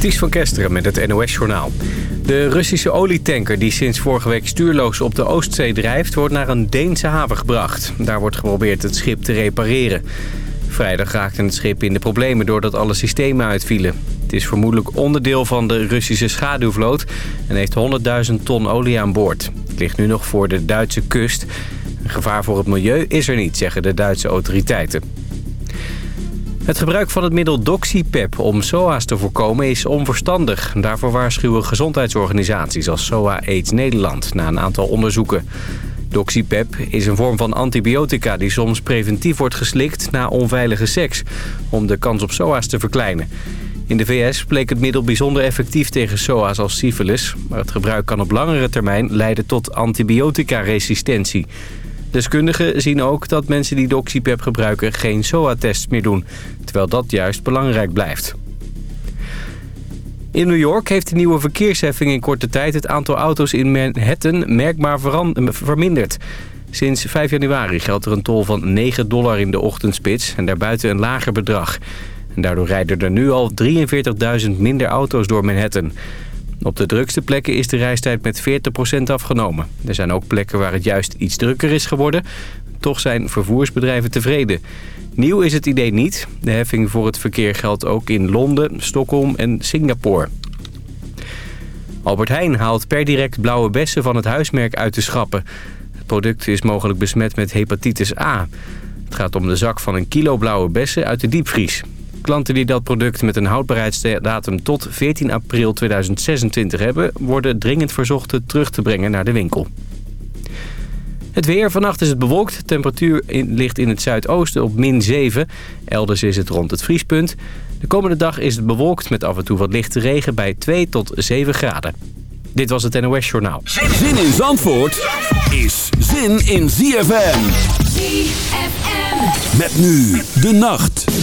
Ties van Kesteren met het NOS-journaal. De Russische olietanker die sinds vorige week stuurloos op de Oostzee drijft... wordt naar een Deense haven gebracht. Daar wordt geprobeerd het schip te repareren. Vrijdag raakte het schip in de problemen doordat alle systemen uitvielen. Het is vermoedelijk onderdeel van de Russische schaduwvloot... en heeft 100.000 ton olie aan boord. Het ligt nu nog voor de Duitse kust. Een gevaar voor het milieu is er niet, zeggen de Duitse autoriteiten. Het gebruik van het middel Doxypep om SOA's te voorkomen is onverstandig. Daarvoor waarschuwen gezondheidsorganisaties als SOA AIDS Nederland na een aantal onderzoeken. Doxypep is een vorm van antibiotica die soms preventief wordt geslikt na onveilige seks... om de kans op SOA's te verkleinen. In de VS bleek het middel bijzonder effectief tegen SOA's als syphilis... maar het gebruik kan op langere termijn leiden tot antibiotica-resistentie... Deskundigen zien ook dat mensen die Doxypep gebruiken geen SOA-tests meer doen. Terwijl dat juist belangrijk blijft. In New York heeft de nieuwe verkeersheffing in korte tijd het aantal auto's in Manhattan merkbaar verminderd. Sinds 5 januari geldt er een tol van 9 dollar in de ochtendspits en daarbuiten een lager bedrag. En daardoor rijden er nu al 43.000 minder auto's door Manhattan. Op de drukste plekken is de reistijd met 40% afgenomen. Er zijn ook plekken waar het juist iets drukker is geworden. Toch zijn vervoersbedrijven tevreden. Nieuw is het idee niet. De heffing voor het verkeer geldt ook in Londen, Stockholm en Singapore. Albert Heijn haalt per direct blauwe bessen van het huismerk uit de schappen. Het product is mogelijk besmet met hepatitis A. Het gaat om de zak van een kilo blauwe bessen uit de diepvries. Klanten die dat product met een houdbaarheidsdatum tot 14 april 2026 hebben... worden dringend verzocht het terug te brengen naar de winkel. Het weer. Vannacht is het bewolkt. De temperatuur ligt in het zuidoosten op min 7. Elders is het rond het vriespunt. De komende dag is het bewolkt met af en toe wat lichte regen bij 2 tot 7 graden. Dit was het NOS Journaal. Zin in Zandvoort is zin in ZFM. ZFM. Met nu de nacht.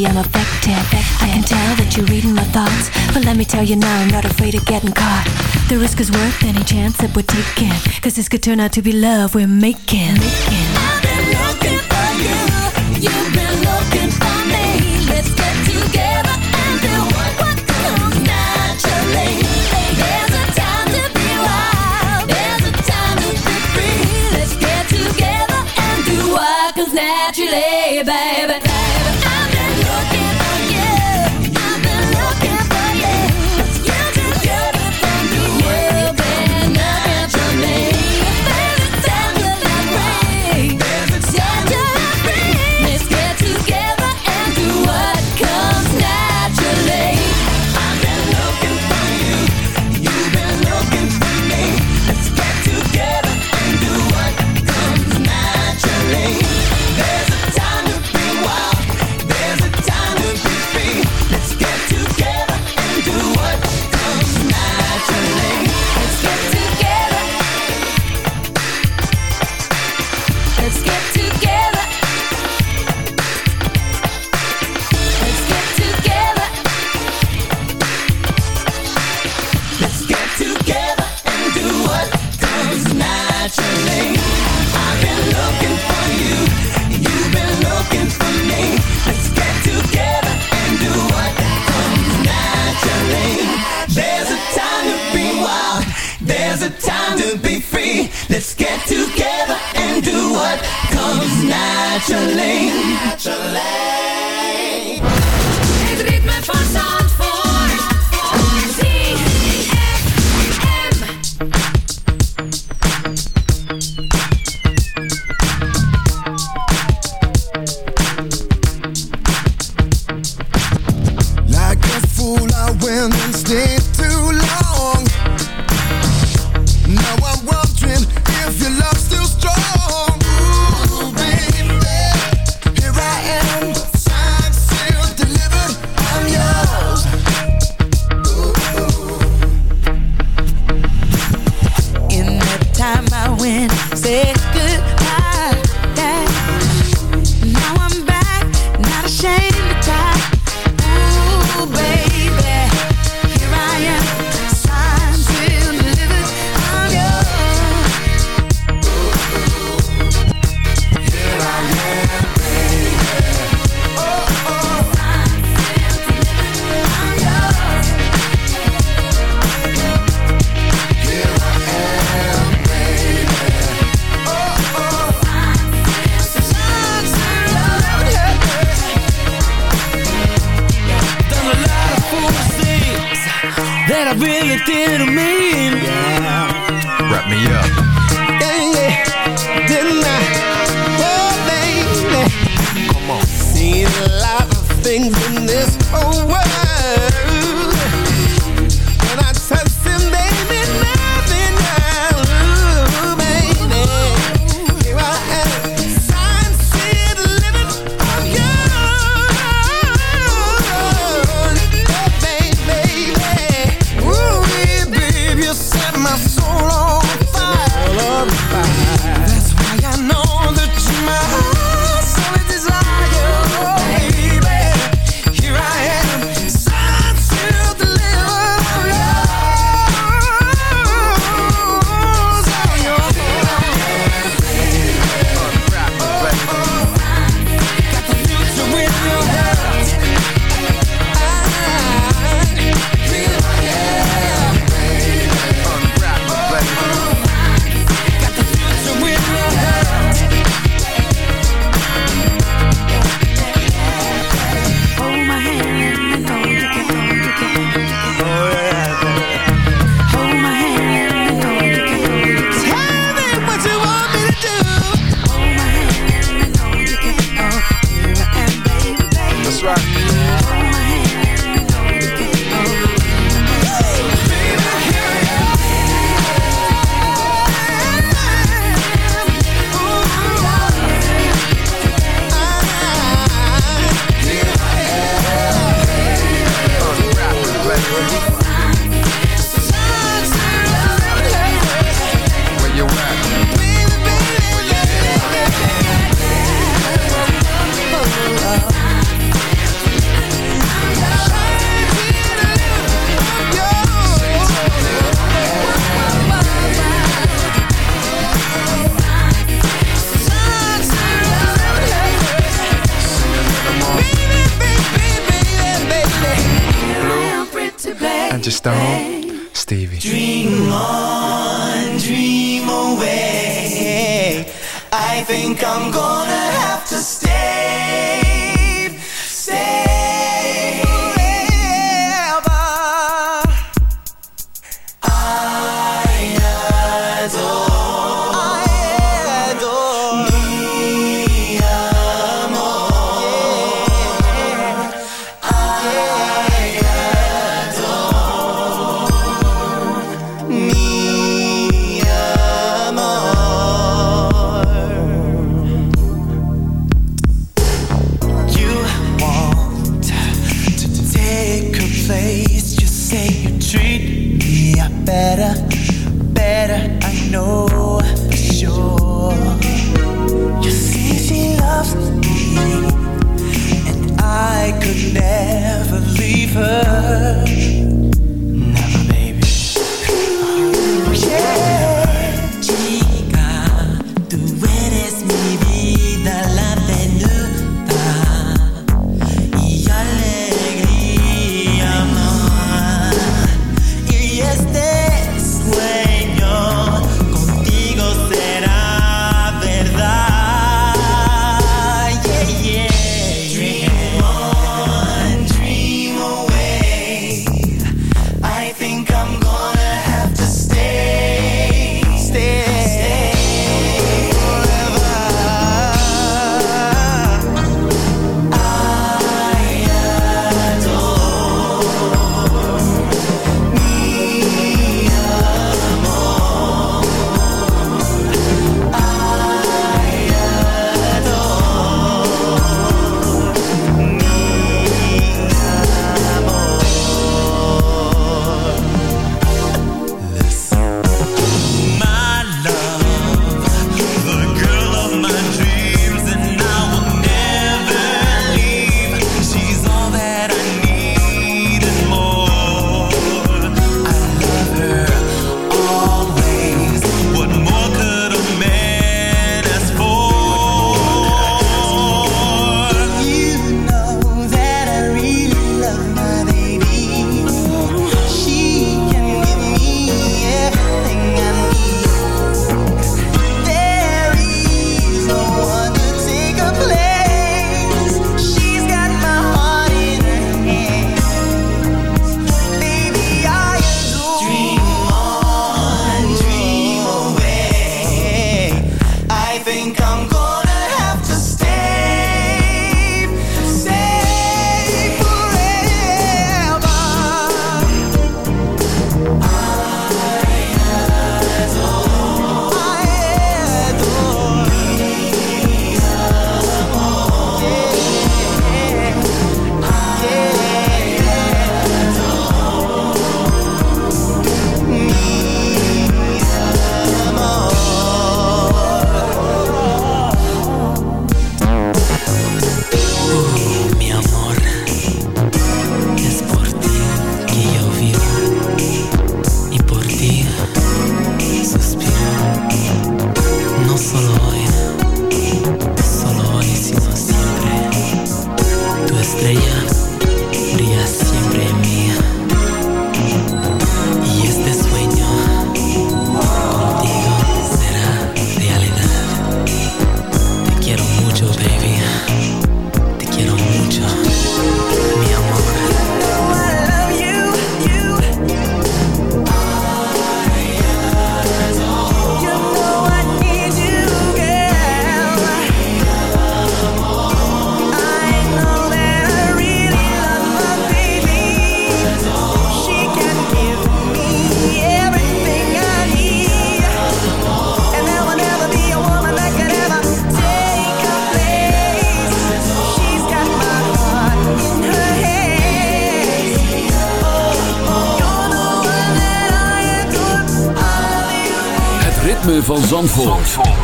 baby, I'm affected. I can tell that you're reading my thoughts. But let me tell you now, I'm not afraid of getting caught. The risk is worth any chance that we're taking. Cause this could turn out to be love we're making. I've been looking for you. You've been looking for me. Let's get together and do what comes naturally. There's a time to be wild. There's a time to be free. Let's get together and do what comes naturally, baby. baby. Stone, Stevie. Dream on, dream away. I think I'm gonna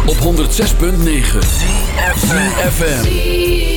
Op 106.9 FM.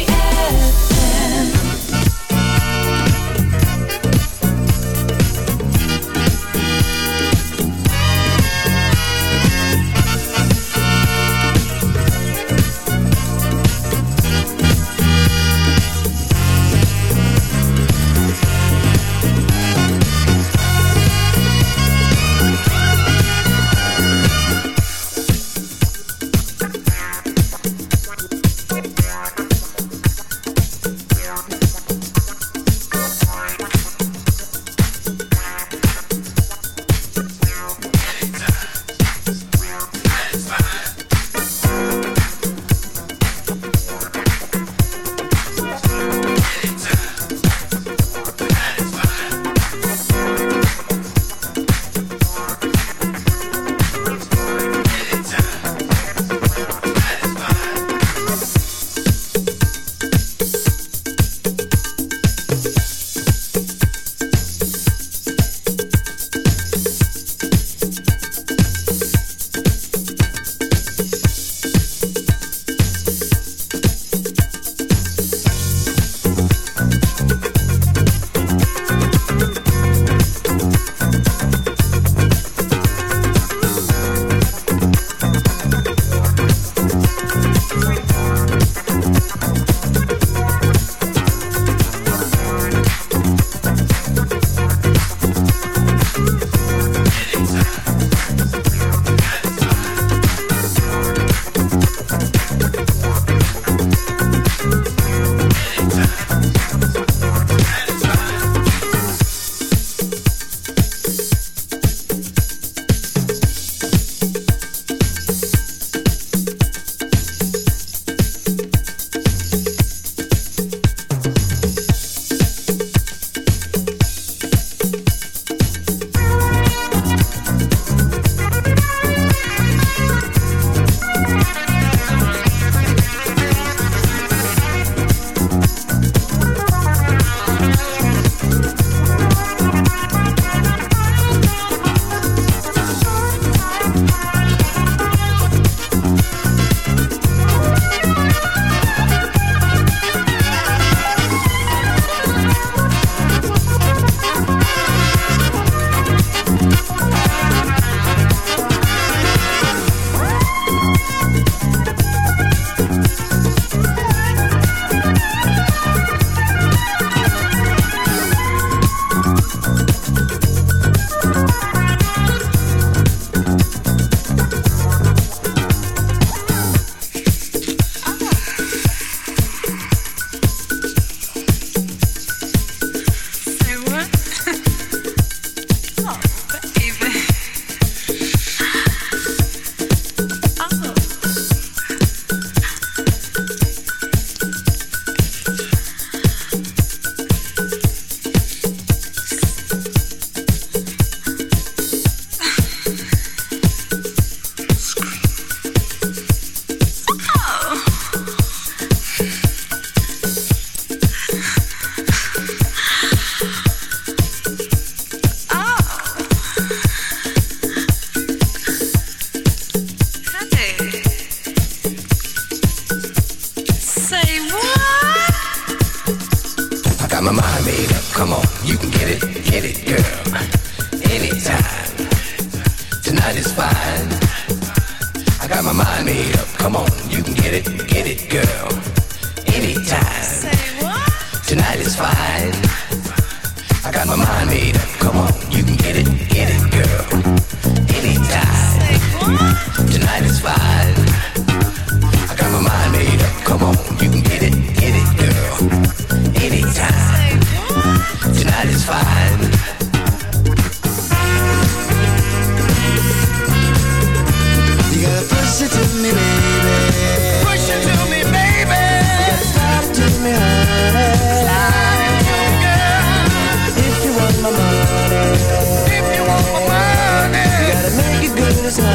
as mine.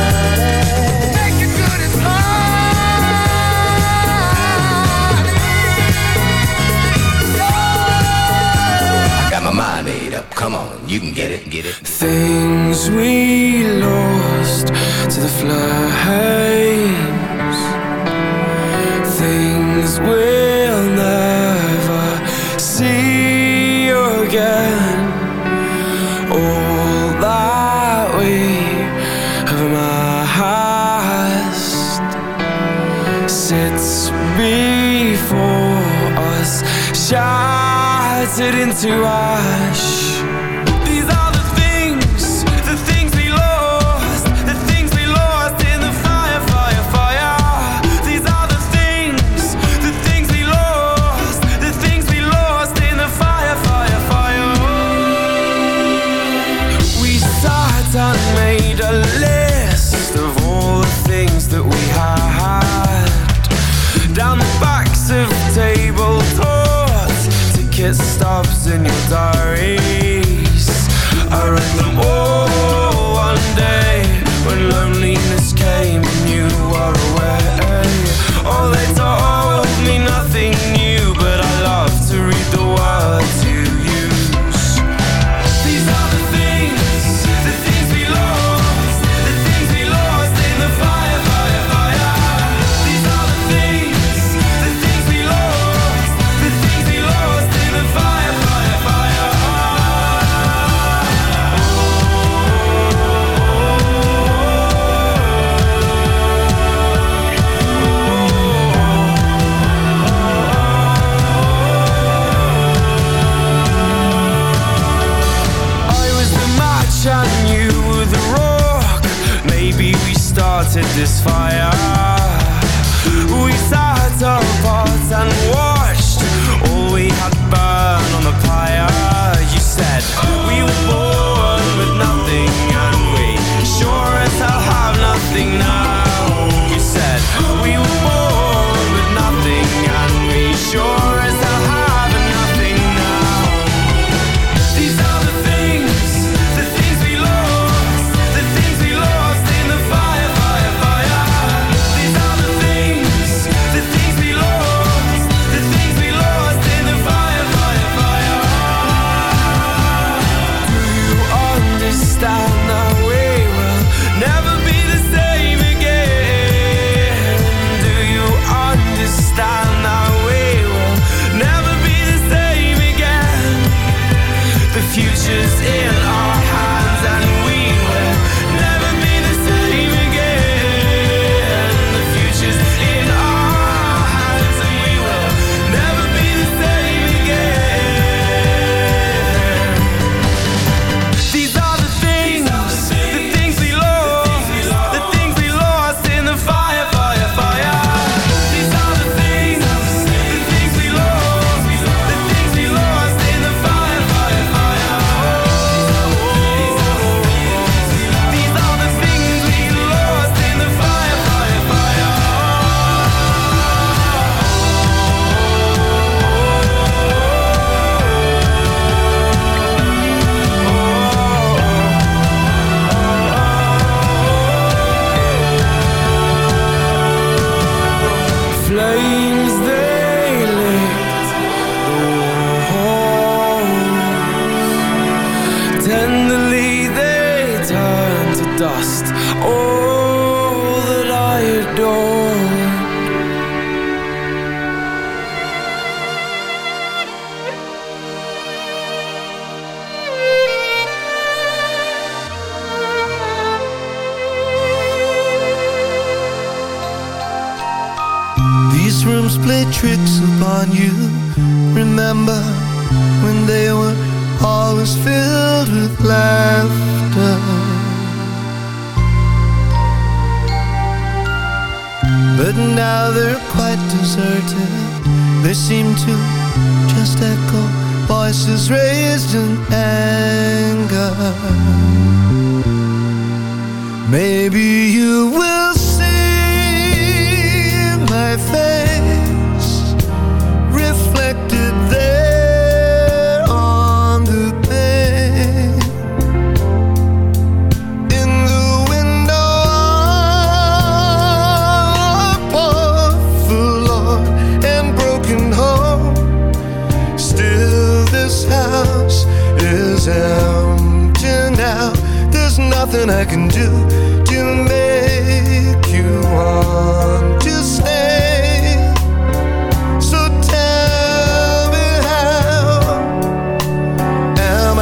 I got my mind made up. Come on, you can get it, get it. Things we lost to the flames. Things we'll never see again shattered into ash. stops in your diaries. I write them all.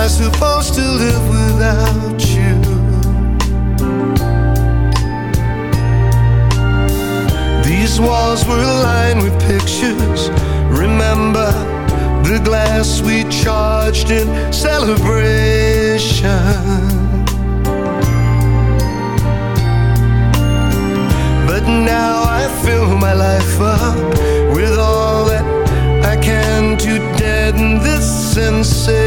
I supposed to live without you? These walls were lined with pictures. Remember the glass we charged in celebration. But now I fill my life up getting this sensation.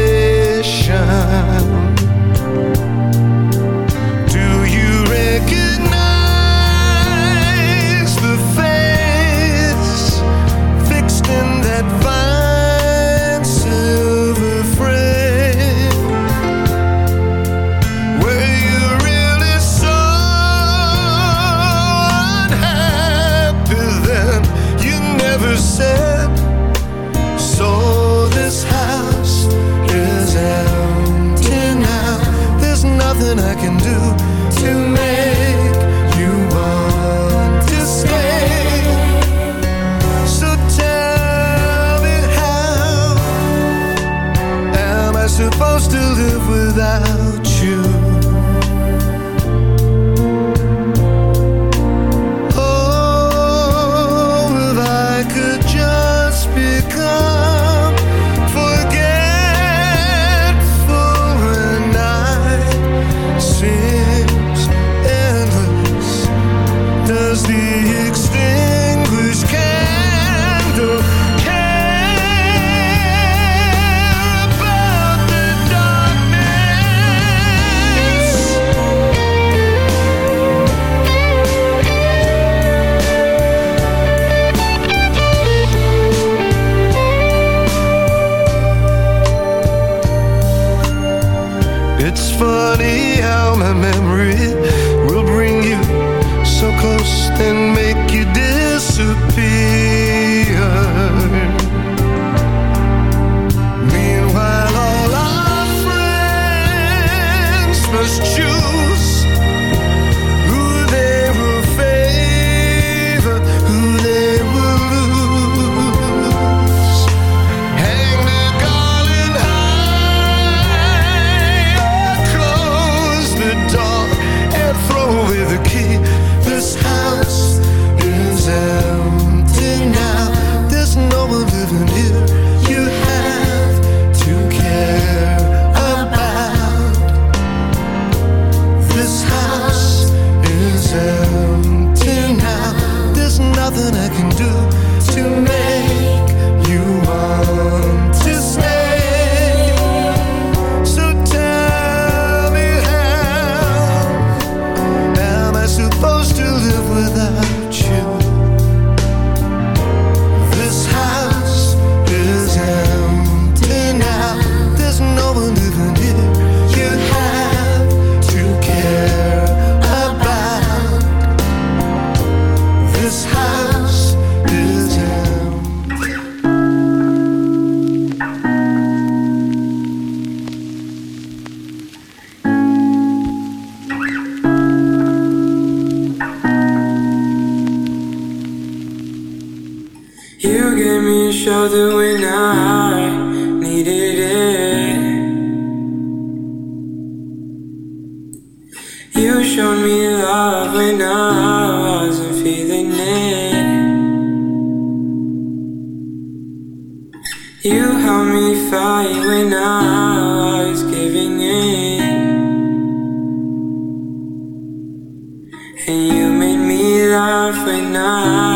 to showed me love when I wasn't feeling it. You helped me fight when I was giving in. And you made me laugh when I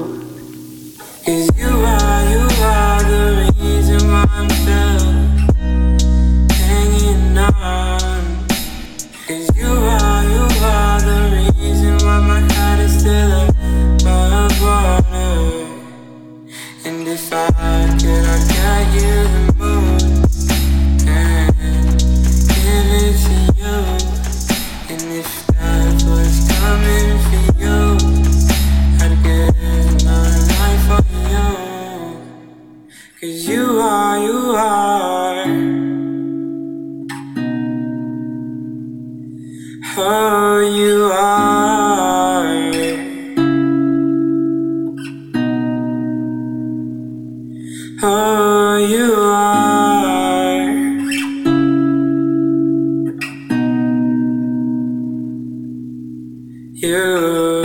You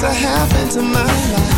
to happen to my life.